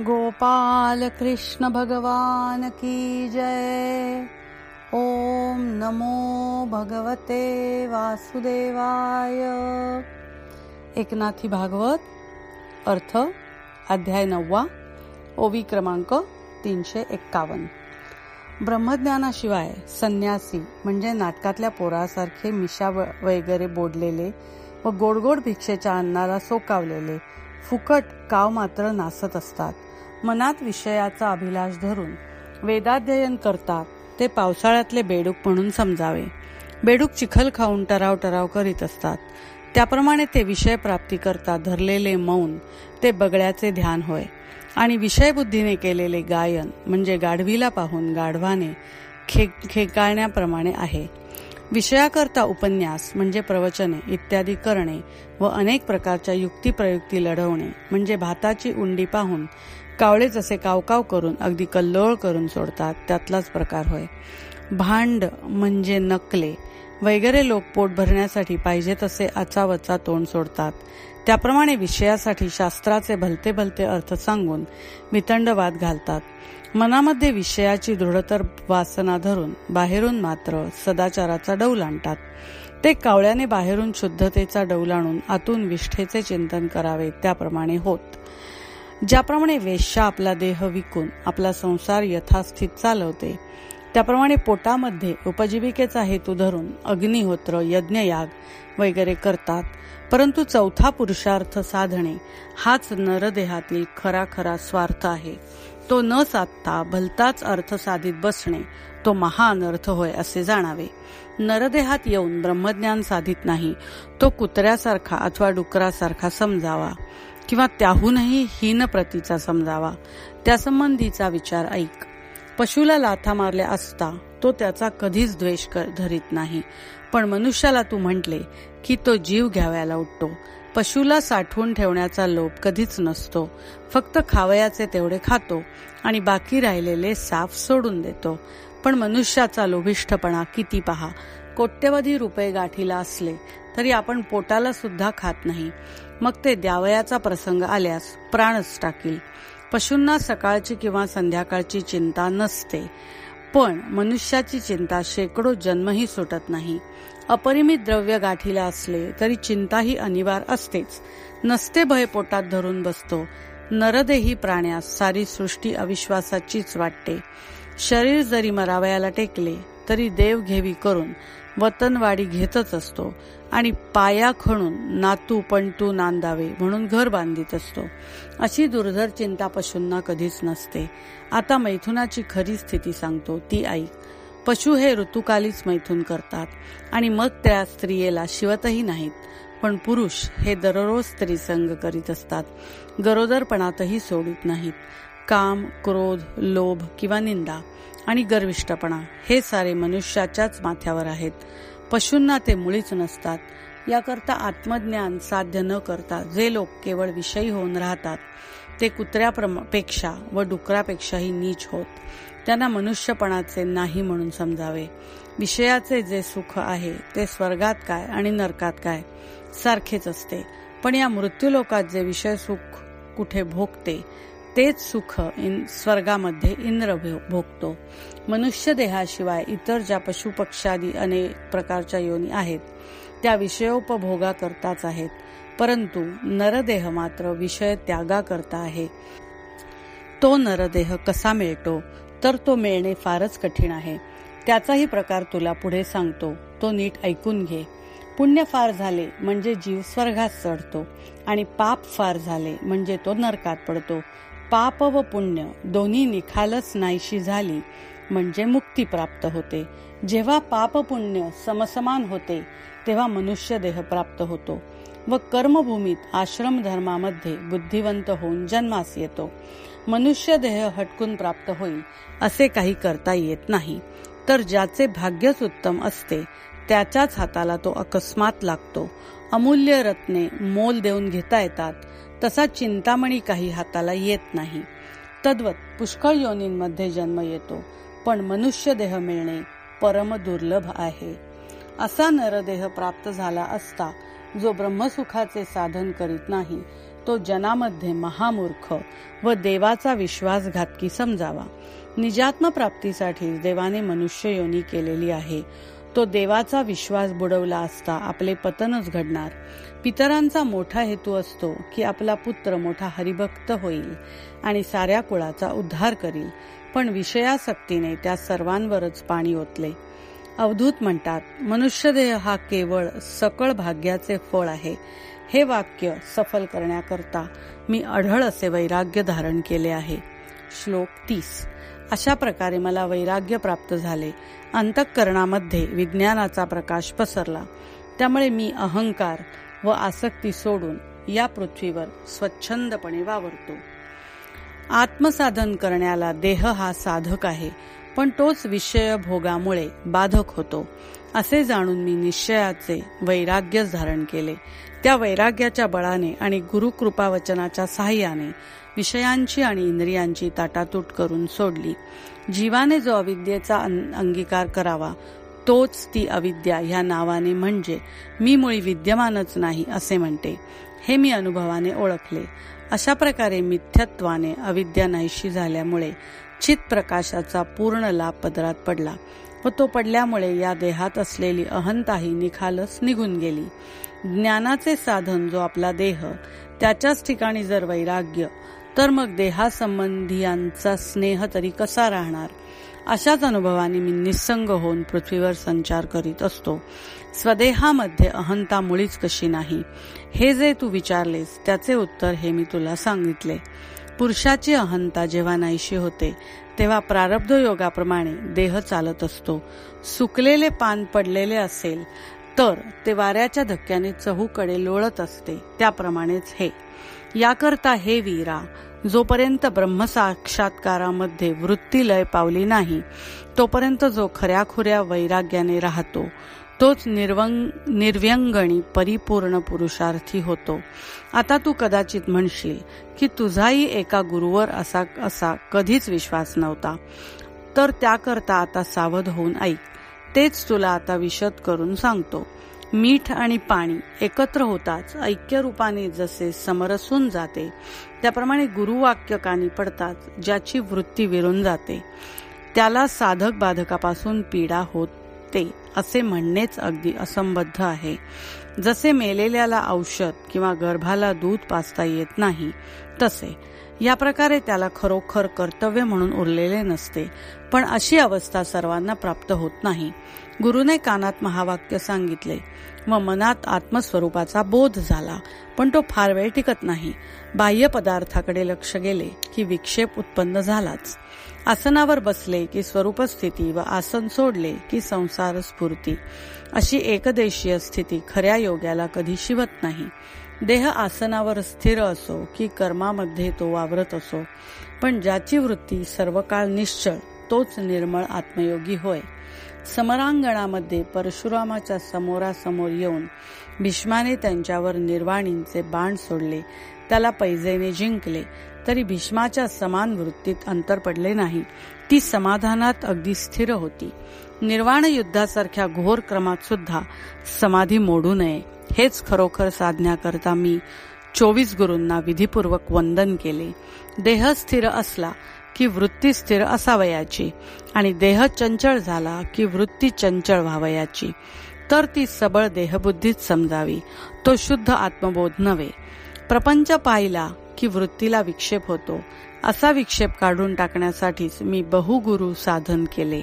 गोपाल कृष्ण भगवान की जय। ओम नमो भगवते वासुदेवाय। एकनाथी भागवत अर्थ अध्याय नववा ओवी क्रमांक तीनशे एक्कावन्न. ब्रह्मज्ञानाशिवाय संन्यासी म्हणजे नाटकातल्या पोरासारखे मिशा वगैरे बोडलेले व गोडगोड भिक्षेच्या अन्नाला सोकावलेले फुकट काव मात्र नासत असतात. मनात विषयाचा अभिलाष धरून वेदाध्ययन करतात ते पावसाळ्यातले बेडूक म्हणून समजावे. बेडूक चिखल खाऊन टराव टराव करीत असतात. त्याप्रमाणे ते विषय प्राप्ती करता धरलेले मौन ते बगड्याचे ध्यान होय. आणि विषयबुद्धीने केलेले गायन म्हणजे गाढवीला पाहून गाढवाने खे खेकाळण्याप्रमाणे आहे. विषयाकरता उपन्यास म्हणजे प्रवचने इत्यादी करणे व अनेक प्रकारच्या युक्तिप्रयुक्ती लढवणे म्हणजे भाताची उंडी पाहून कावळे जसे कावकाव करून अगदी कल्लोळ करून सोडतात त्यातलाच प्रकार होय. भांड म्हणजे नकले वगैरे लोक पोट भरण्यासाठी पाहिजे तसे अचावचा तोंड सोडतात. त्याप्रमाणे विषयासाठी शास्त्राचे भलते भलते अर्थ सांगून वितंडवाद घालतात. मनामध्ये विषयाची दृढतर वासना धरून बाहेरून मात्र सदाचाराचा डौल आणतात. ते कावळ्याने बाहेरून शुद्धतेचा डौल आणून आतून विष्ठेचे चिंतन करावे त्याप्रमाणे होत. ज्याप्रमाणे वेश्या आपला देह विकून आपला संसार यथास्थित चालवते त्याप्रमाणे पोटामध्ये उपजीविकेचा हेतू धरून अग्निहोत्र यज्ञयाग वगैरे करतात. परंतु चौथा पुरुषार्थ साधणे हाच नरदेहातील खरा खरा स्वार्थ आहे. तो न साधता भलताच अर्थ साधित बसणे तो महाअनर्थ होय असे जाणावे. नरदेहात येऊन ब्रह्मज्ञान साधित नाही तो कुत्र्यासारखा अथवा डुकरासारखा समजावा किंवा त्याहूनही हीन प्रतीचा समजावा. त्यासंबंधीचा विचार ऐक. पशुला लाथा मारल्या असता तो त्याचा कधीच द्वेष धरीत नाही. पण मनुष्याला तू म्हटले की तो जीव घ्यावयाला उठतो. पशुला साठवून ठेवण्याचा लोभ कधीच नसतो. फक्त खावयाचे तेवढे खातो आणि बाकी राहिलेले साफ सोडून देतो. पण मनुष्याचा लोभिष्ठपणा किती पहा. कोट्यवधी रुपये गाठीला असले तरी आपण पोटाला सुद्धा खात नाही. मग ते द्यावयाचा प्रसंग आल्यास प्राणच टाकील. पशूंना सकाळची किंवा संध्याकाळची चिंता नसते. पण मनुष्याची चिंता शेकडो जन्मही सुटत नाही. अपरिमित द्रव्य गाठीला असले तरी चिंताही अनिवार्य असतेच. नसते भय पोटात धरून बसतो. नरदेही प्राण्यास सारी सृष्टी अविश्वासाचीच वाटते. शरीर जरी मरावयाला टेकले तरी देव घेवी करून वतनवाडी घेतच असतो आणि पाया खणून नातू पणतू नांदावे म्हणून घर बांधित असतो. अशी दुर्धर चिंता पशूंना कधीच नसते. आता मैथुनाची खरी स्थिती सांगतो. ती ऐक. पशु हे ऋतुकालीच मैथून करतात. आणि मग त्या स्त्रियेला शिवतही नाहीत. पण पुरुष हे दररोज स्त्री संग करीत असतात. गरोदरपणातही सोडित नाहीत. काम क्रोध लोभ किंवा निंदा आणि गर्विष्टपणा हे सारे मनुष्याच्याच माथ्यावर आहेत. पशूंना ते मुळीच नसतात. याकरता आत्मज्ञान साध्य न करता जे लोक केवळ विषयी होऊन राहतात ते कुत्र्यापेक्षा व डुकरापेक्षाही नीच होत. त्यांना मनुष्यपणाचे नाही म्हणून समजावे. विषयाचे जे सुख आहे ते स्वर्गात काय आणि नरकात काय सारखेच असते. पण या मृत्यूलोकात जे विषय सुख कुठे भोगते तेच सुख इन स्वर्गामध्ये इंद्र भोगतो. मनुष्य देहाशिवाय इतर ज्या पशुपक्षादी अनेक प्रकारच्या योनी आहेत त्या विषयोपभोगा करताच आहेत. परंतु नरदेह मात्र विषय त्यागा करता आहे. तो नरदेह कसा मिळतो? तर तो मिळणे फारच कठीण आहे. त्याचाही प्रकार तुला पुढे सांगतो. तो नीट ऐकून घे. पुण्य फार झाले म्हणजे जीव स्वर्गात चढतो आणि पाप फार झाले म्हणजे तो नरकात पडतो. पाप व पुण्य दोन्ही निखालच नाहीशी झाली म्हणजे मुक्ती प्राप्त होते. जेव्हा पाप पुण्य समसमान होते तेव्हा मनुष्य देह प्राप्त होतो व कर्मभूमीत आश्रम धर्मामध्ये बुद्धिवंत होऊन जन्मास येतो. मनुष्य देह हटकून प्राप्त होईल असे काही करता येत नाही. तर ज्याचे भाग्यच उत्तम असते त्याच्याच हाताला तो अकस्मात लागतो. अमूल्य रत्ने मोल देऊन घेता येतात तसा चिंतामणी काही हाताला येत नाही. तद्वत पुष्कळ योनींमध्ये जन्म येतो पण मनुष्य देह मिळणे परम दुर्लभ आहे. असा नरदेह प्राप्त झाला असता जो ब्रह्मसुखाचे साधन करीत नाही तो जनामध्ये महामूर्ख व देवाचा विश्वासघातकी समजावा. निजात्म प्राप्तीसाठी देवाने मनुष्य योनी केलेली आहे. तो देवाचा विश्वास बुडवला असता आपले पतनच घडणार. पितरांचा मोठा हेतू असतो की आपला पुत्र मोठा हरिभक्त होईल आणि साऱ्या कुळाचा उद्धार करील. पण विषयासक्तीने त्या सर्वांवरच पाणी ओतले. अवधूत म्हणतात मनुष्यदेह हा केवळ सकळ भाग्याचे फळ आहे. हे वाक्य सफल करण्याकरता मी अढळ असे वैराग्य धारण केले आहे. श्लोक तीस. अशा प्रकारे मला वैराग्य प्राप्त झाले. अंतःकरणामध्ये विज्ञानाचा प्रकाश पसरला. त्यामुळे मी अहंकार व आसक्ती सोडून या पृथ्वीवर स्वच्छंदपणे वावरतो. आत्मसाधन करण्याला देह हा साधक आहे पण तोच विषय भोगामुळे बाधक होतो. असे जाणून मी निश्चयाचे वैराग्य धारण केले. त्या वैराग्याच्या बळाने आणि गुरुकृपा वचनाच्या सहाय्याने विषयांची आणि इंद्रियांची ताटातूट करून सोडली. जीवाने जो अविद्येचा अंगीकार करावा तोच ती अविद्या ह्या नावाने म्हणजे मी मुळी विद्यमानच नाही असे म्हणते. हे मी अनुभवाने ओळखले. अशा प्रकारे मिथ्यत्वाने अविद्या नाहीशी झाल्यामुळे चित प्रकाशाचा पूर्ण लाभ पदरात पडला. व तो पडल्यामुळे या देहात असलेली अहंताही निखालस निघून गेली. ज्ञानाचे साधन जो आपला देह त्याच्याच ठिकाणी जर वैराग्य तर मग देहासंबंधियांचा स्नेह तरी कसा राहणार? अशाच अनुभवाने मी निसंग होऊन पृथ्वीवर संचार करीत असतो. स्वदेहामध्ये अहंता मुळीच कशी नाही? हे जे तू विचारलेस त्याचे उत्तर हे मी तुला सांगितले. पुरुषाची अहंता जेव्हा नाहीशी होते तेव्हा प्रारब्ध योगाप्रमाणे देह चालत असतो. सुकलेले पान पडलेले असेल तर ते वाऱ्याच्या धक्क्याने चहूकडे लोळत असते. त्याप्रमाणेच हे. याकरता हे वीरा जोपर्यंत ब्रह्मसाक्षात्कारामध्ये वृत्ती लय पावली नाही तोपर्यंत जो खऱ्याखुऱ्या वैराग्याने राहतो तोच निर्वंग निर्व्यंगणी परिपूर्ण पुरुषार्थी होतो. आता तू कदाचित म्हणशील की तुझाही एका गुरुवर असा असा कधीच विश्वास नव्हता. तर त्याकरता आता सावध होऊन ऐक. तेच तुला आता विशद करून सांगतो. मीठ आणि पाणी एकत्र होताच ऐक्य रूपाने जसे समरसून जाते त्याप्रमाणे गुरुवाक्य कानी पडताच ज्याची वृत्ती विरून जाते. त्याला साधक बाधकापासून पीडा होते. असे म्हणणेच अगदी असंबद्ध आहे. जसे मेलेल्याला औषध किंवा गर्भाला दूध पाचता येत नाही तसे. या प्रकारे त्याला खरोखर कर्तव्य म्हणून उरलेले नसते पण अशी अवस्था सर्वांना प्राप्त होत नाही. गुरुने कानात महावाक्य सांगितले व मनात आत्मस्वरूपाचा बोध झाला पण तो फार वेळ टिकत नाही. बाह्य पदार्थाकडे लक्ष गेले की विक्षेप उत्पन्न झालाच. आसनावर बसले की स्वरूप स्थिती व आसन सोडले की संसार स्फूर्ती. अशी एकदेशीय स्थिती खऱ्या योग्याला कधी शिवत नाही. देह आसनावर स्थिर असो की कर्मामध्ये तो वावरत असो. पण ज्याची वृत्ती सर्वकाळ निश्चळ तोच निर्मळ आत्मयोगी होय. समरांगणामध्ये परशुरामाच्या समोरासमोर येऊन भीष्माने त्यांच्यावर निर्वाणींचे बाण सोडले. त्याला पैजेने जिंकले. तरी भीष्माच्या समान वृत्तीत अंतर पडले नाही. ती समाधानात अगदी स्थिर होती. निर्वाण युद्धासारख्या घोर क्रमात सुद्धा समाधी मोडू नये. हेच खरोखर साधण्याकरता मी चोवीस गुरूंना विधीपूर्वक वंदन केले. देह स्थिर असला की वृत्ती स्थिर असावयाची आणि देह चंचळ झाला की वृत्ती चंचळ व्हावयाची. तर ती सबळ देहबुद्धीत समजावी. तो शुद्ध आत्मबोध नव्हे. प्रपंच पाहिला की वृत्तीला विक्षेप होतो. असा विक्षेप काढून टाकण्यासाठीच मी बहुगुरु साधन केले.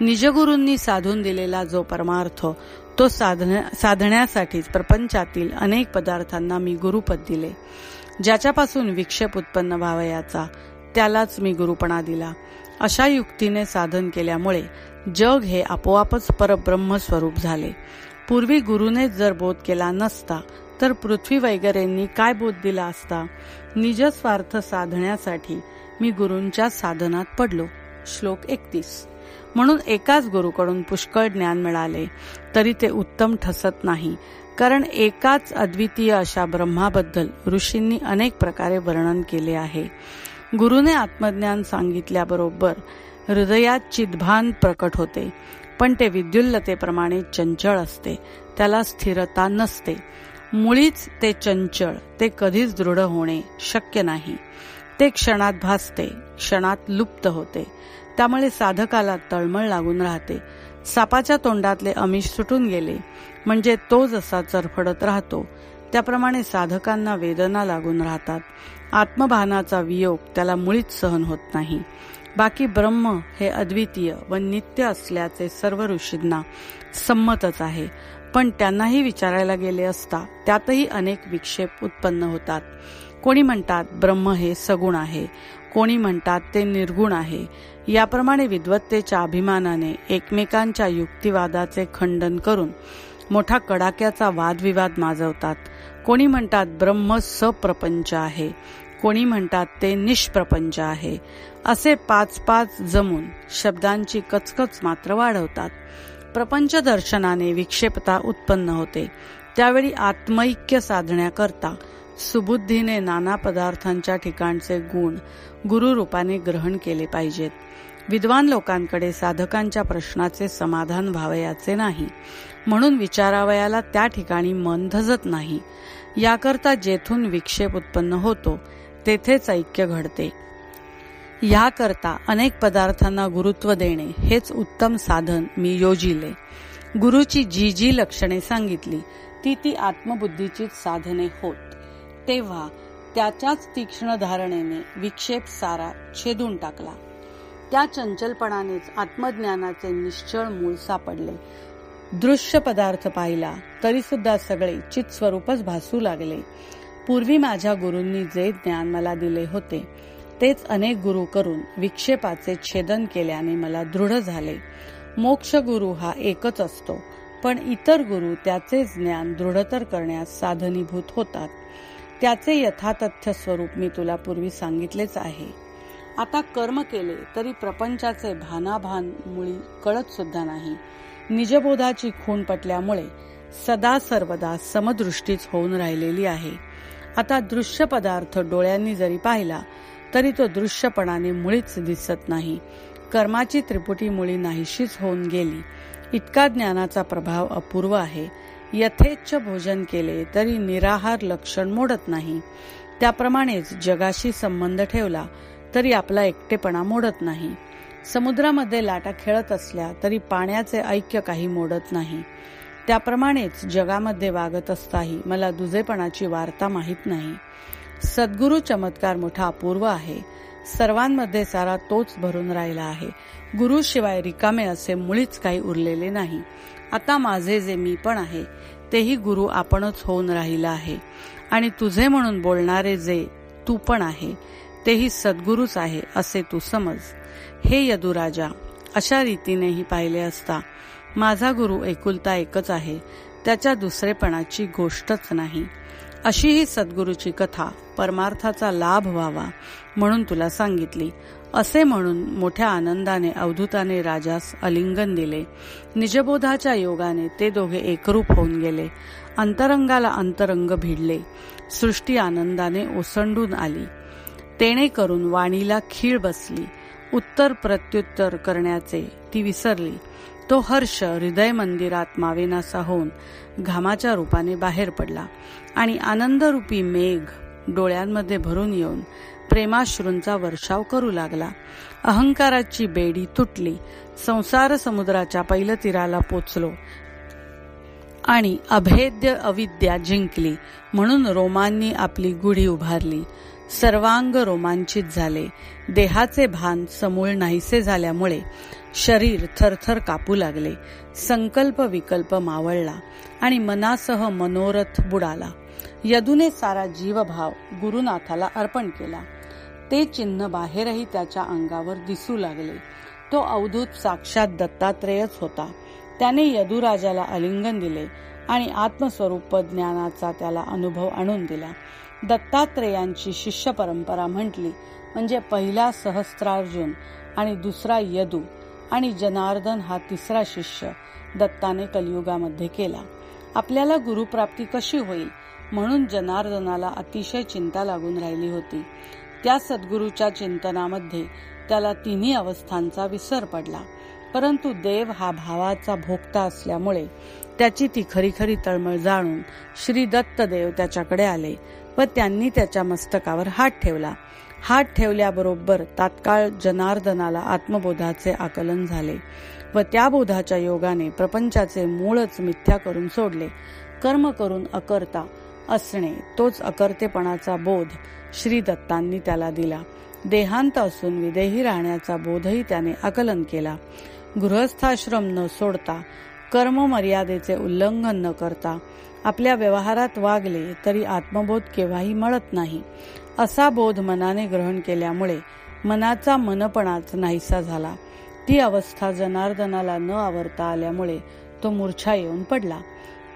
निजगुरूंनी साधून दिलेला जो परमार्थ तो साधण्यासाठीच प्रपंचातील अनेक पदार्थांना मी गुरुपद दिले. ज्याच्यापासून विक्षेप उत्पन्न व्हावयाचा त्यालाच मी गुरुपणा दिला. अशा युक्तीने साधन केल्यामुळे जग हे आपोआपच परब्रह्म स्वरूप झाले. पूर्वी गुरुने जर बोध केला नसता तर पृथ्वी वगैरेंनी काय बोध दिला असता? निज स्वार्थ साधण्यासाठी मी गुरूंच्या साधनात पडलो. श्लोक एकतीस. म्हणून एकाच गुरुकडून पुष्कळ ज्ञान मिळाले तरी ते उत्तम ठसत नाही कारण एकाच अद्वितीय अशा ब्रह्माबद्दल ऋषींनी अनेक प्रकारे वर्णन केले आहे. गुरुने आत्मज्ञान सांगितल्याबरोबर हृदयात चिदभान प्रकट होते पण ते विद्युल्लतेप्रमाणे चंचळ असते त्याला स्थिरता नसते. मुळीच ते चंचळ ते कधीच दृढ होणे शक्य नाही. ते क्षणात भासते क्षणात लुप्त होते. त्यामुळे साधकाला तळमळ लागून राहते. सापाच्या तोंडातले अमिष सुटून गेले. म्हणजे तो जसा चरफडत राहतो त्याप्रमाणे साधकांना वेदना लागून राहतात. आत्मभानाचा वियोग त्याला मुळीच सहन होत नाही. बाकी ब्रह्म हे अद्वितीय व नित्य असल्याचे सर्व ऋषींना संमतच आहे. पण त्यांनाही विचारायला गेले असता त्यातही अनेक विक्षेप उत्पन्न होतात. कोणी म्हणतात ब्रह्म हे सगुण आहे. कोणी म्हणतात ते निर्गुण आहे. याप्रमाणे विद्वत्तेच्या अभिमानाने एकमेकांच्या युक्तिवादाचे खंडन करून मोठा कडाक्याचा वादविवाद माजवतात. कोणी म्हणतात ब्रह्म सप्रपंच आहे. कोणी म्हणतात ते निष्प्रपंच आहे. असे पाच पाच जमून शब्दांची कचकच मात्र वाढवतात. प्रपंच दर्शनाने विक्षेपता उत्पन्न होते. त्यावेळी आत्मैक्य साधण्याकरता सुबुद्धीने नाना पदार्थांच्या ठिकाणचे गुण गुरुरूपाने ग्रहण केले पाहिजेत. विद्वान लोकांकडे साधकांच्या प्रश्नाचे समाधान व्हावयाचे नाही. म्हणून विचारावयाला त्या ठिकाणी मन धजत नाही. याकरता जेथून विक्षेप उत्पन्न होतो तेथेच ऐक्य घडते. याकरता अनेक पदार्थांना गुरुत्व देणे हेच उत्तम साधन मी योजिले. गुरुची जी जी लक्षणे सांगितली ती ती आत्मबुद्धीचीच साधने होत. तेव्हा त्याच्याच तीक्ष्ण धारणेने विक्षेप सारा छेदून टाकला. त्या चंचलपणानेच आत्मज्ञानाचे निश्चळ मूळ सापडले. दृश्य पदार्थ पाहिला तरी सुद्धा सगळे चित स्वरूपच भासू लागले. पूर्वी माझ्या गुरूंनी जे ज्ञान मला दिले होते तेच अनेक गुरु करून विक्षेपाचे छेदन केल्याने मला दृढ झाले. मोक्ष गुरु हा एकच असतो पण इतर गुरु त्याचे ज्ञान दृढतर करण्यास साधनीभूत होतात. त्याचे यथातथ्य स्वरूप मी तुला पूर्वी सांगितलेच आहे. आता कर्म केले तरी प्रपंचाचे भानाभान मुळी कळत सुद्धा नाही. निजबोधाची खून पटल्यामुळे सदा सर्वदा समदृष्टीच होऊन राहिलेली आहे. आता दृश्य पदार्थ डोळ्यांनी जरी पाहिला तरी तो दृश्यपणाने मुळीच दिसत नाही. कर्माची त्रिपुटी मुळी नाहीशीच होऊन गेली. इतका ज्ञानाचा प्रभाव अपूर्व आहे. यथेच्छ भोजन केले तरी निराहार लक्षण मोडत नाही. त्याप्रमाणेच जगाशी संबंध ठेवला तरी आपला एकटेपणा मोडत नाही. समुद्रामध्ये लाटा खेळत असल्या तरी पाण्याचे ऐक्य काही मोडत नाही. त्याप्रमाणेच जगामध्ये वागत असताही मला दुजेपणाची वार्ता माहीत नाही. सद्गुरु चमत्कार मोठा अपूर्व आहे. सर्वांमध्ये सारा तोच भरून राहिला आहे. गुरु शिवाय रिकामे असे मुळीच काही उरलेले नाही. आता माझे जे मी पण आहे तेही गुरु आपणच होऊन राहिला आहे. आणि तुझे म्हणून बोलणारे जे तू पण आहे तेही सद्गुरूच आहे असे तू समज. हे यदुराजा अशा रीतीनेही पाहिले असता माझा गुरु एकुलता एकच आहे त्याच्या दुसरेपणाची गोष्टच नाही. अशी ही सद्गुरूची कथा परमार्थाचा लाभ व्हावा म्हणून तुला सांगितली. असे म्हणून मोठ्या आनंदाने अवधूताने राजास अलिंगन दिले. निजबोधाच्या योगाने ते दोघे एकरूप होऊन गेले. अंतरंगाला अंतरंग भिडले. सृष्टी आनंदाने ओसंडून आली. तेणे करून वाणीला खीळ बसली. उत्तर प्रत्युत्तर करण्याचे ती विसरली. तो हर्ष हृदय मंदिरात मावेनासा होऊन घामाच्या रूपाने बाहेर पडला आणि आनंदरूपी मेघ डोळ्यांमध्ये भरून येऊन प्रेमाश्रूंचा वर्षाव करू लागला. अहंकाराची बेडी तुटली. संसार समुद्राच्या पैलतीराला पोचलो. आणि अभेद्य अविद्या जिंकली. म्हणून रोमांनी आपली गुढी उभारली. सर्वांग रोमांचित झाले. देहाचे भान समूळ नाहीसे झाल्यामुळे शरीर थरथर कापू लागले. संकल्प विकल्प मावळला आणि मनासह मनोरथ बुडाला. यदूने सारा जीवभाव गुरुनाथाला अर्पण केला. ते चिन्ह बाहेरही त्याच्या अंगावर दिसू लागले. तो अवधूत साक्षात दत्तात्रेयच होता. त्याने यदुराजाला आलिंगन दिले आणि आत्मस्वरूप ज्ञानाचा त्याला अनुभव आणून दिला. दत्तात्रेयांची शिष्य परंपरा म्हटली म्हणजे पहिला सहस्त्रार्जुन आणि दुसरा यदू आणि जनार्दन हा तिसरा शिष्य दत्ताने कलियुगामध्ये केला. आपल्याला गुरुप्राप्ती कशी होईल? म्हणून जनार्दनाला अतिशय चिंता लागून राहिली होती. त्या सद्गुरूच्या चिंतनामध्ये त्याला तिन्ही अवस्थांचा विसर पडला. परंतु देव हा भावाचा भोगता असल्यामुळे त्याची ती खरी खरी तळमळ जाणून श्री दत्तदेव त्याच्याकडे आले व त्यांनी त्याच्या मस्तकावर हात ठेवला. हात ठेवल्याबरोबर तात्काळ जनार्दनाला आत्मबोधाचे आकलन झाले व त्या बोधाच्या योगाने प्रपंचाचे मूळच मिथ्या करून सोडले. कर्म करून अकर्ता असणे तोच अकर्तेपणाचा बोध श्री दत्तांनी त्याला दिला. देहांत असून विदेही राहण्याचा बोधही त्याने आकलन केला. गृहस्थाश्रम न सोडता कर्म मर्यादेचे उल्लंघन न करता आपल्या व्यवहारात वागले तरी आत्मबोध केव्हाही मळत नाही असा बोध मनाने ग्रहण केल्यामुळे मनाचा मनपणाच नाहीसा झाला. ती अवस्था जनार्दनाला न आवरता आल्यामुळे तो मूर्छा येऊन पडला.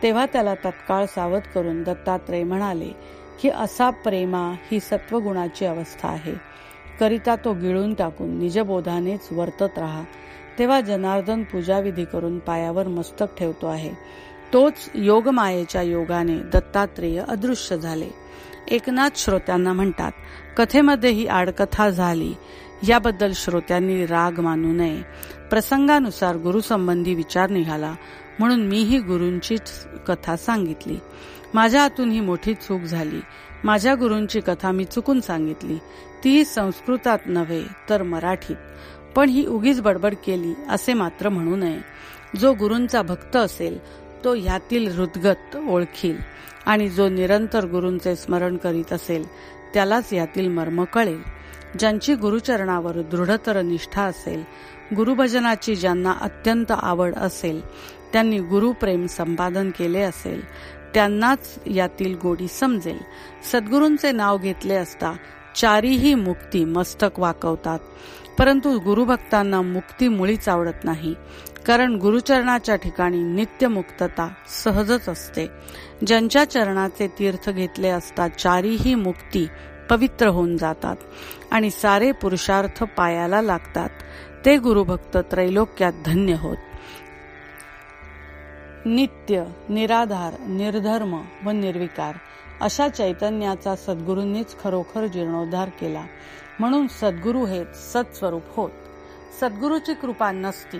तेव्हा त्याला तत्काळ सावध करून दत्तात्रय म्हणाले की असा प्रेमा ही सत्वगुणाची अवस्था आहे. करिता तो गिळून टाकून निजबोधानेच वर्तत राहा. तेव्हा जनार्दन पूजाविधी करून पायावर मस्तक ठेवतो आहे. तोच योगमायेच्या योगाने दत्तात्रेय अदृश्य झाले. एकनाथ श्रोत्यांना म्हणतात कथेमध्ये ही आडकथा झाली. याबद्दल श्रोत्यांनी राग मानू नये. प्रसंगानुसार गुरुसंबंधी विचार निघाला म्हणून मीही गुरूंचीच कथा सांगितली. माझ्या हातून ही मोठी चूक झाली. माझ्या गुरूंची कथा मी चुकून सांगितली. ती संस्कृतात नव्हे तर मराठीत. पण ही उगीच बडबड केली असे मात्र म्हणू नये. जो गुरूंचा भक्त असेल तो ह्यातील हृदगत ओळखील आणि जो निरंतर गुरूंचे स्मरण करीत असेल त्यालाच यातील मर्म कळेल. ज्यांची गुरुचरणावर दृढतर निष्ठा असेल गुरुभजनाची ज्यांना अत्यंत आवड असेल त्यांनी गुरुप्रेम संपादन केले असेल त्यांनाच यातील गोडी समजेल. सद्गुरूंचे नाव घेतले असता चारीही मुक्ती मस्तक वाकवतात परंतु गुरुभक्तांना मुक्ती मुळीच आवडत नाही. कारण गुरुचरणाच्या ठिकाणी नित्य मुक्तता सहजच असते. ज्यांच्या चरणाचे तीर्थ घेतले असता चारीही मुक्ती पवित्र होऊन जातात आणि सारे पुरुषार्थ पायाला लागतात. ते गुरुभक्त त्रैलोक्यात धन्य होत. नित्य निराधार निर्धर्म व निर्विकार अशा चैतन्याचा सद्गुरूंनीच खरोखर जीर्णोद्धार केला. म्हणून सद्गुरू हे सत्स्वरूप होत. सद्गुरूची कृपा नसती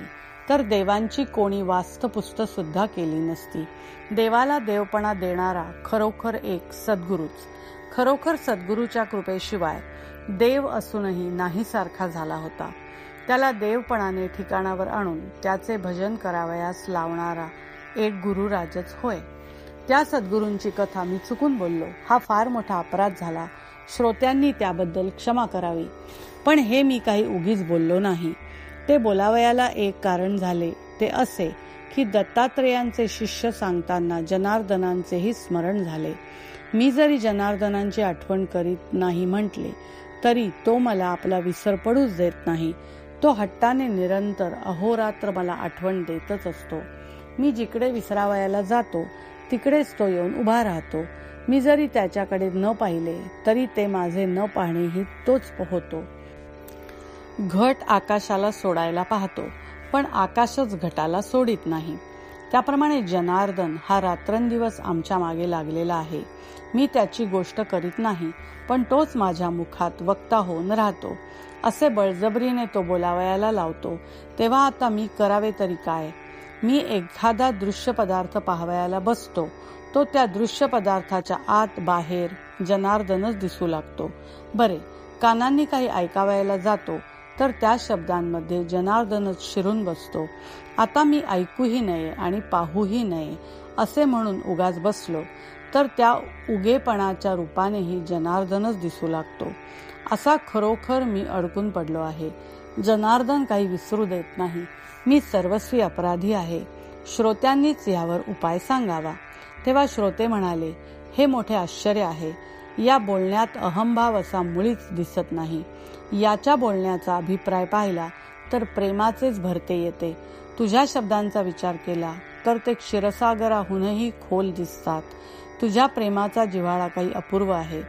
तर देवांची कोणी वास्तपुस्त सुद्धा केली नसती. देवाला देवपणा देणारा खरोखर एक सद्गुरूच. खरोखर सद्गुरूच्या कृपेशिवाय देव असूनही नाही सारखा झाला होता. त्याला देवपणाने ठिकाणावर आणून त्याचे भजन करावयास लावणारा एक गुरुराजच होय. त्या सद्गुरूंची कथा मी चुकून बोललो. हा फार मोठा अपराध झाला. श्रोत्यांनी त्याबद्दल क्षमा करावी. पण हे मी काही उगीच बोललो नाही. ते बोलावयाला एक कारण झाले. ते असे की दत्तात्रेयांचे शिष्य सांगताना जनार्दनांचेही स्मरण झाले. मी जरी जनार्दनांची आठवण करीत नाही म्हटले तरी तो मला आपला विसर पडूच देत नाही. तो हट्टाने निरंतर अहोरात्र मला आठवण देतच असतो. मी जिकडे विसरावयाला जातो तिकडेच तो येऊन उभा राहतो. मी जरी त्याच्याकडे न पाहिले तरी ते माझे न पाहणेही तोच होतो. घट आकाशाला सोडायला पाहतो पण आकाशच घटाला सोडित नाही. त्याप्रमाणे जनार्दन हा रात्रंदिवस आमच्या मागे लागलेला आहे. मी त्याची गोष्ट करीत नाही पण तोच माझ्या मुखात वक्ता होऊन राहतो. असे बळजबरीने तो बोलावयाला लावतो तेव्हा आता मी करावे तरी काय? मी एखादा दृश्य पदार्थ पाहावयाला बसतो तो त्या दृश्य पदार्थाच्या आत बाहेर जनार्दनच दिसू लागतो. बरे कानांनी काही ऐकावयाला जातो तर त्या शब्दांमध्ये जनार्दनच शिरून बसतो. आता मी ऐकूही नये आणि पाहूही नये असे म्हणून उगाच बसलो. तर त्या उगेपणाच्या रूपानेही जनार्दनच दिसू लागतो. असा खरोखर मी अडकून पडलो आहे. जनार्दन काही विसरू देत नाही. मी सर्वस्वी अपराधी आहे. श्रोत्यांनीच यावर उपाय सांगावा. तेव्हा श्रोते म्हणाले हे मोठे आश्चर्य आहे. या बोलण्यात अहंभाव असा मुळीच दिसत नाही. याच्या बोलण्याचा अभिप्राय पाहिला तर प्रेमाचेच भरते येते. तुझ्या शब्दांचा विचार केला तर ते क्षीरसागराहूनही खोल दिसतात. तुझ्या प्रेमाचा जिव्हाळा काही अपूर्व आहे.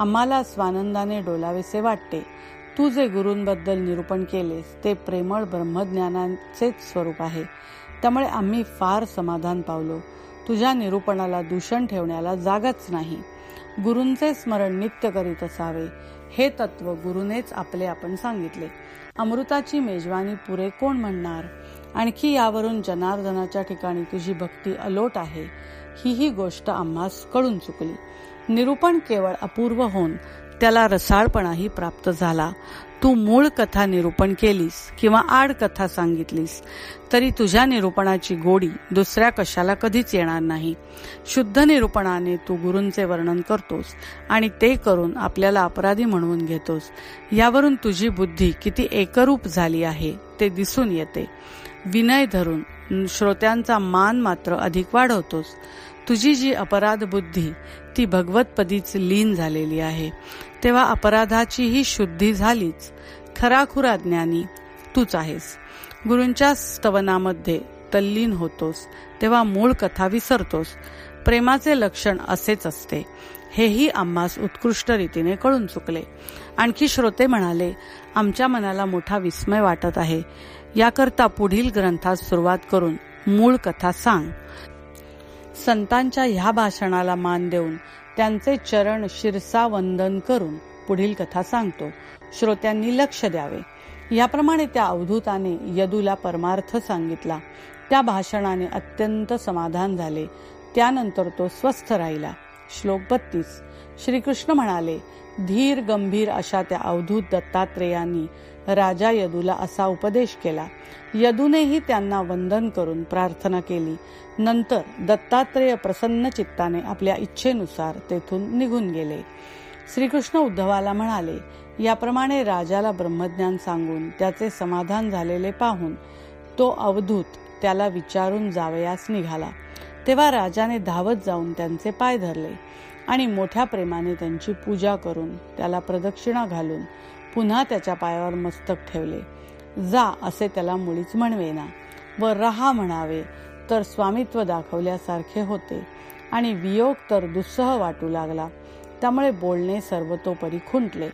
आम्हाला स्वानंदाने डोलावेसे वाटते. तू जे गुरूंबद्दल निरूपण केलेस ते प्रेमळ ब्रह्मज्ञानाचेच स्वरूप आहे. त्यामुळे आम्ही फार समाधान पावलो. तुझ्या निरूपणाला दूषण ठेवण्याला जागाच नाही. गुरूंचे स्मरण नित्य करीत असावे. हे तत्व गुरुनेच आपले आपण सांगितले. अमृताची मेजवानी पुरे कोण म्हणणार? आणखी यावरून जनार्दनाच्या ठिकाणी तुझी भक्ती अलोट आहे. ही ही गोष्ट आम्हास कळून चुकली. निरूपण केवळ अपूर्व होऊन त्याला रसाळपणाही प्राप्त झाला. तू मूळ कथा निरूपण केलीस किंवा आड कथा सांगितलीस तरी तुझ्या निरूपणाची गोडी दुसऱ्या कशाला कधीच येणार नाही. शुद्ध निरूपणाने तू गुरूंचे वर्णन करतोस आणि ते करून आपल्याला अपराधी म्हणवून घेतोस. यावरून तुझी बुद्धी किती एकरूप झाली आहे ते दिसून येते. विनय धरून श्रोत्यांचा मान मात्र अधिक वाढवतोस. तुझी जी अपराध बुद्धी ती भगवतपदीच लीन झालेली आहे. तेव्हा अपराधाचीही शुद्धी झालीच. खराखुरा ज्ञानी तूच आहेस. गुरूंच्या स्तवनामध्ये तल्लीन होतोस तेव्हा मूळ कथा विसरतोस. प्रेमाचे लक्षण असेच असते. हेही आम्हास उत्कृष्ट रीतीने कळून चुकले. आणखी श्रोते म्हणाले आमच्या मनाला मोठा विस्मय वाटत आहे. याकरता पुढील ग्रंथात सुरुवात करून मूळ कथा सांग. संतांच्या ह्या भाषणाला मान देऊन त्यांचे चरण शिरसा वंदन करून पुढील कथा सांगतो. श्रोत्यांनी लक्ष द्यावे. याप्रमाणे त्या अवधूताने यदूला परमार्थ सांगितला. त्या भाषणाने अत्यंत समाधान झाले. त्यानंतर तो स्वस्थ राहिला. श्लोक बत्तीस. श्रीकृष्ण म्हणाले धीर गंभीर अशा त्या अवधूत दत्तात्रेयांनी राजा यदूला असा उपदेश केला. यदूनेही त्यांना वंदन करून प्रार्थना केली. नंतर दत्तात्रेय प्रसन्न चित्ताने आपल्या इच्छेनुसार तेथून निघून गेले. श्रीकृष्ण उद्धवाला म्हणाले याप्रमाणे राजाला ब्रह्मज्ञान सांगून त्याचे समाधान झालेले पाहून तो अवधूत त्याला विचारून जावयास निघाला. तेव्हा राजाने धावत जाऊन त्यांचे पाय धरले आणि मोठ्या प्रेमाने त्यांची पूजा करून त्याला प्रदक्षिणा घालून पुन्हा त्याच्या पायावर मस्तक ठेवले. जा असे त्याला मुळीच म्हणवेना. व रहा म्हणावे तर स्वामित्व दाखवल्यासारखे होते. आणि वियोग तर दुस्सह वाटू लागला. त्यामुळे बोलणे सर्वतोपरी खुंटले.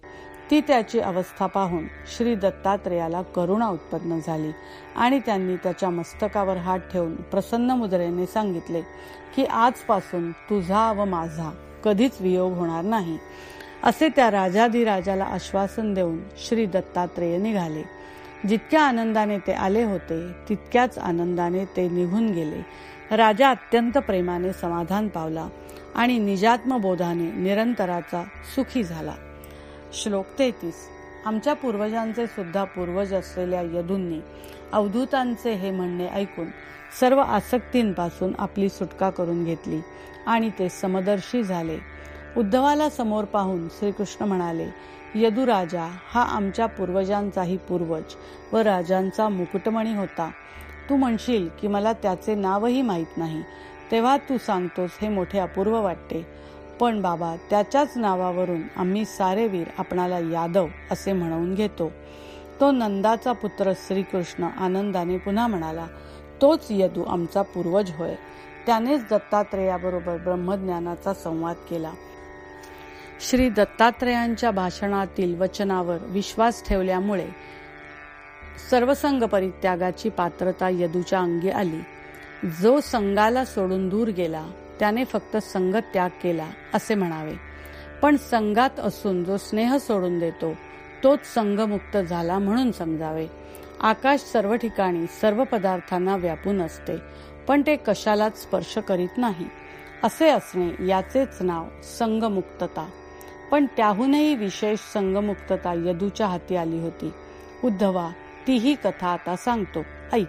ती त्याची अवस्था पाहून श्री दत्तात्रेयाला करुणा उत्पन्न झाली आणि त्यांनी त्याच्या मस्तकावर हात ठेवून प्रसन्न मुद्रेने सांगितले की आजपासून तुझा व माझा कधीच वियोग होणार नाही. असे त्या राजाधिराजाला आश्वासन देऊन श्री दत्तात्रेय निघाले. जितक्या आनंदाने ते आले होते तितक्याच आनंदाने ते निघून गेले. राजा अत्यंत प्रेमाने समाधान पावला आणि निजात्मबोधाने निरंतराचा सुखी झाला. श्लोक तेहतीस. आमच्या पूर्वजांचे सुद्धा पूर्वज असलेल्या यदूंनी अवधूतांचे हे म्हणणे ऐकून सर्व आसक्तींपासून आपली सुटका करून घेतली आणि ते समदर्शी झाले. उद्धवाला समोर पाहून श्रीकृष्ण म्हणाले यदुराजा हा आमच्या पूर्वजांचाही पूर्वज व राजांचा मुकुटमणी होता. तू म्हणशील की मला त्याचे नावही माहीत नाही. तेव्हा तू सांगतोस हे मोठे अपूर्व वाटते. पण बाबा त्याच्याच नावावरून आम्ही सारे वीर आपणाला यादव असे म्हणवून घेतो. तो नंदाचा पुत्र श्रीकृष्ण आनंदाने पुन्हा म्हणाला तोच यदू आमचा पूर्वज होय. त्यानेच दत्तात्रेयाबरोबर ब्रह्मज्ञानाचा संवाद केला. श्री दत्तात्रेयांच्या भाषणातील वचनावर विश्वास ठेवल्यामुळे सर्वसंग परित्यागाची पात्रता यदूच्या अंगी आली. जो संघाला सोडून दूर गेला त्याने फक्त संघ त्याग केला असे म्हणावे. पण संघात असून जो स्नेह सोडून देतो तोच संघमुक्त झाला म्हणून समजावे. आकाश सर्व ठिकाणी सर्व पदार्थांना व्यापून असते पण ते कशालाच स्पर्श करीत नाही. असे असणे याचेच नाव संगमुक्तता पण त्याहूनही विशेष संगमुक्तता यदूच्या हाती आली होती. उद्धवा तीही कथा आता सांगतो. ऐक.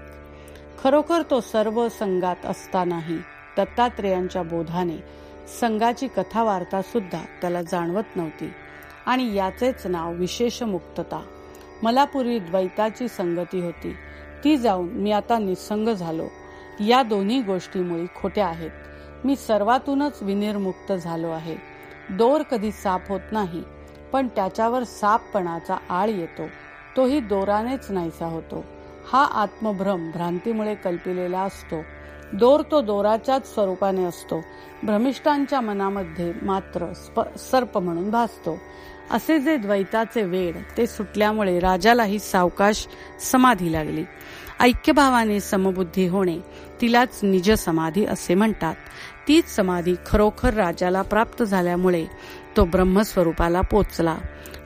खरोखर तो सर्व संघात असतानाही दत्तात्रेयांच्या बोधाने संघाची कथा वार्ता सुद्धा त्याला जाणवत नव्हती. आणि याचेच नाव विशेष मुक्तता मला पूर्वी द्वैताची संगती होती. ती जाऊन मी आता निसंग झालो. या दोन्ही गोष्टीमुळे खोट्या आहेत. मी सर्वातूनच विनिर्मुक्त झालो आहे. दोर कधी साप होत नाही पण त्याच्यावर सापपणाचा आळ येतो. तोही दोरानेच नाहीसा होतो. हा आत्मभ्रम भ्रांतीमुळे कल्पिलेला असतो. दोर तो दोराच्याच स्वरूपाने असतो. भ्रमिष्ठांच्या मनामध्ये मात्र सर्प म्हणून भासतो. असे जे द्वैताचे वेड ते सुटल्यामुळे राजालाही सावकाश समाधी लागली. ऐक्यभावाने समबुद्धी होणे तिलाच निज समाधी असे म्हणतात. तीच समाधी खरोखर राजाला प्राप्त झाल्यामुळे तो ब्रह्मस्वरूपाला पोचला.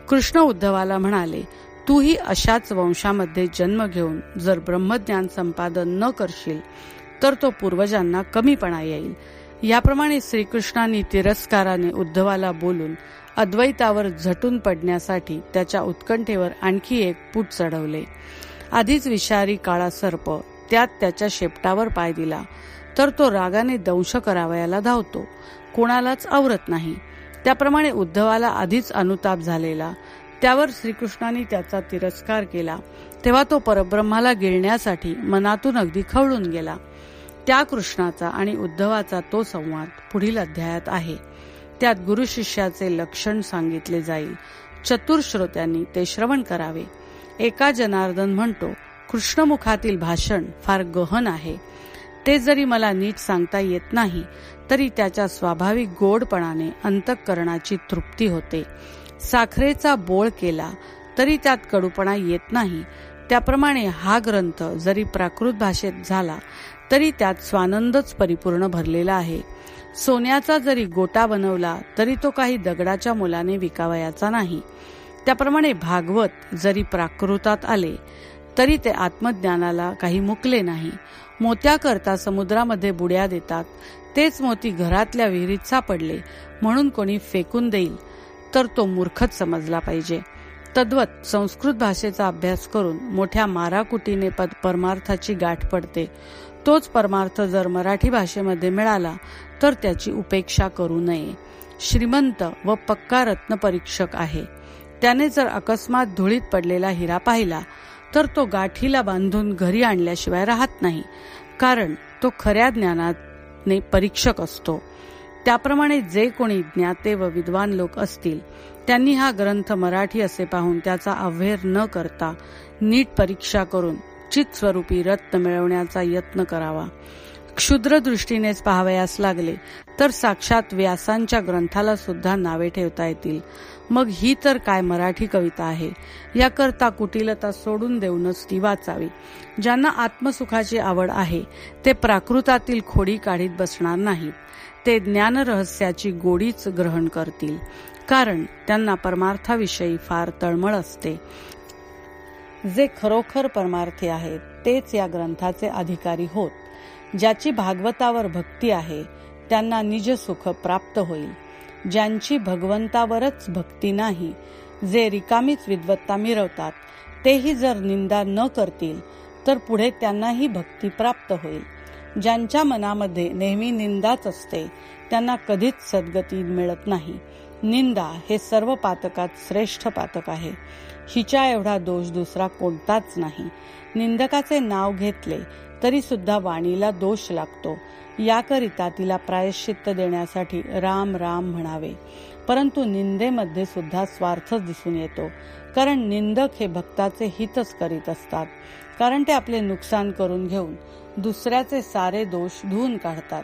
कृष्ण उद्धवाला म्हणाले तूही अशाच वंशामध्ये जन्म घेऊन जर ब्रह्मज्ञान संपादन न करशील तर तो पूर्वजांना कमीपणा येईल. याप्रमाणे श्रीकृष्णांनी तिरस्काराने उद्धवाला बोलून अद्वैतावर झटून पडण्यासाठी त्याच्या उत्कंठेवर आणखी एक पूट चढवले. आधीच विषारी काळा सर्प त्यात त्याच्या शेपटावर पाय दिला तर तो रागाने दंश करावयाला धावतो. कोणालाच आवरत नाही. त्याप्रमाणे उद्धवाला आधीच अनुताप झालेला. त्यावर श्रीकृष्णाने त्याचा तिरस्कार केला तेव्हा तो परब्रह्माला गिळण्यासाठी मनातून अगदी खवळून गेला. त्या कृष्णाचा आणि उद्धवाचा तो संवाद पुढील अध्यायात आहे. त्यात गुरु शिष्याचे लक्षण सांगितले जाईल. चतुर श्रोत्यांनी ते श्रवण करावे. एका जनार्दन म्हणतो कृष्णमुखातील भाषण फार गहन आहे. ते जरी मला नीट सांगता येत नाही तरी त्याच्या स्वाभाविक गोडपणाने अंतःकरणाची तृप्ती होते. साखरेचा बोळ केला तरी त्यात कडूपणा येत नाही. त्याप्रमाणे हा ग्रंथ जरी प्राकृत भाषेत झाला तरी त्यात स्वानंदच परिपूर्ण भरलेला आहे. सोन्याचा जरी गोटा बनवला तरी तो काही दगडाच्या मुलाने विकावयाचा नाही. त्याप्रमाणे भागवत जरी प्राकृतात आले तरी ते आत्मज्ञानाला काही मुकले नाही. मोत्याकरता समुद्रामध्ये बुड्या देतात तेच मोती घरातल्या विहिरीत सापडले म्हणून कोणी फेकून देईल तर तो मूर्खच समजला पाहिजे. तद्वत संस्कृत भाषेचा अभ्यास करून मोठ्या माराकुटीने पद परमार्थाची गाठ पडते. तोच परमार्थ जर मराठी भाषेमध्ये मिळाला तर त्याची उपेक्षा करू नये. श्रीमंत व पक्का रत्न परीक्षक आहे. त्याने जर अकस्मात धुळीत पडलेला हिरा पाहिला तर तो गाठीला बांधून घरी आणल्याशिवाय राहत नाही कारण तो खऱ्या ज्ञानाने परीक्षक असतो. त्याप्रमाणे जे कोणी ज्ञाते व विद्वान लोक असतील त्यांनी हा ग्रंथ मराठी असे पाहून त्याचा अव्हेर न करता नीट परीक्षा करून निश्चित स्वरूपी रत्न मिळवण्याचा यत्न करावा. क्षुद्र दृष्टीनेच पाहावयास लागले तर साक्षात व्यासांच्या ग्रंथाला सुद्धा नावे ठेवता येतील. मग ही तर काय मराठी कविता आहे? याकरता कुटिलता सोडून देऊनच ती वाचावी. ज्यांना आत्मसुखाची आवड आहे ते प्राकृतातील खोडी काढीत बसणार नाहीत. ते ज्ञान रहस्याची गोडीच ग्रहण करतील. कारण त्यांना परमार्थाविषयी फार तळमळ असते. जे खरोखर परमार्थी आहेत तेच या ग्रंथाचे अधिकारी होत. ज्याची भागवतावर भक्ती आहे त्यांना निज सुख प्राप्त होईल. ज्यांची भगवंतावरच भक्ती नाही जे रिकामीच विद्वत्ता मिरवतात तेही जर निंदा न करतील तर पुढे त्यांनाही भक्ती प्राप्त होईल. ज्यांच्या मनामध्ये नेहमी निंदाच असते त्यांना कधीच सद्गती मिळत नाही. निंदा हे सर्व पातकात श्रेष्ठ पातक आहे. हिच्या एवढा दोष दुसरा कोणताच नाही. निंदकाचे नाव घेतले तरी सुद्धा वाणीला दोष लागतो. याकरिता तिला प्रायश्चित्त देण्यासाठी राम राम म्हणावे. परंतु निंदेमध्ये सुद्धा स्वार्थ दिसून येतो. कारण निंदक हे भक्ताचे हितच करीत असतात. कारण ते आपले नुकसान करून घेऊन दुसऱ्याचे सारे दोष धुवून काढतात.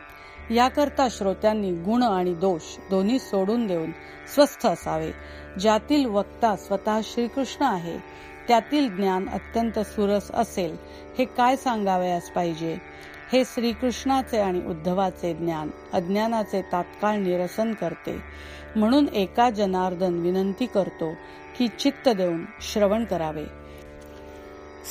याकरता श्रोत्यांनी गुण आणि दोष दोन्ही सोडून देऊन स्वस्थ असावे. ज्यातील वक्ता स्वतः श्रीकृष्ण आहे त्यातील ज्ञान अत्यंत सुरस असेल हे काय सांगावयास पाहिजे? हे श्रीकृष्णाचे आणि उद्धवाचे ज्ञान अज्ञानाचे तात्काळ निरसन करते. म्हणून एका जनार्दन विनंती करतो की चित्त देऊन श्रवण करावे.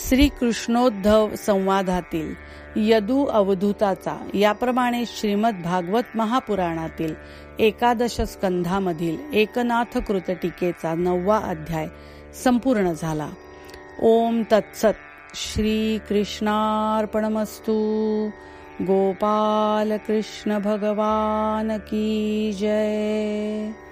श्रीकृष्णोद्धव संवादातील यदू अवधूताचा. याप्रमाणे श्रीमद भागवत महापुराणातील एकादश स्कंधामधील एकनाथ कृत टीकेचा नववा अध्याय संपूर्ण झाला. ओम तत्सत. श्रीकृष्णार्पणमस्तु. गोपाल कृष्ण भगवान की जय.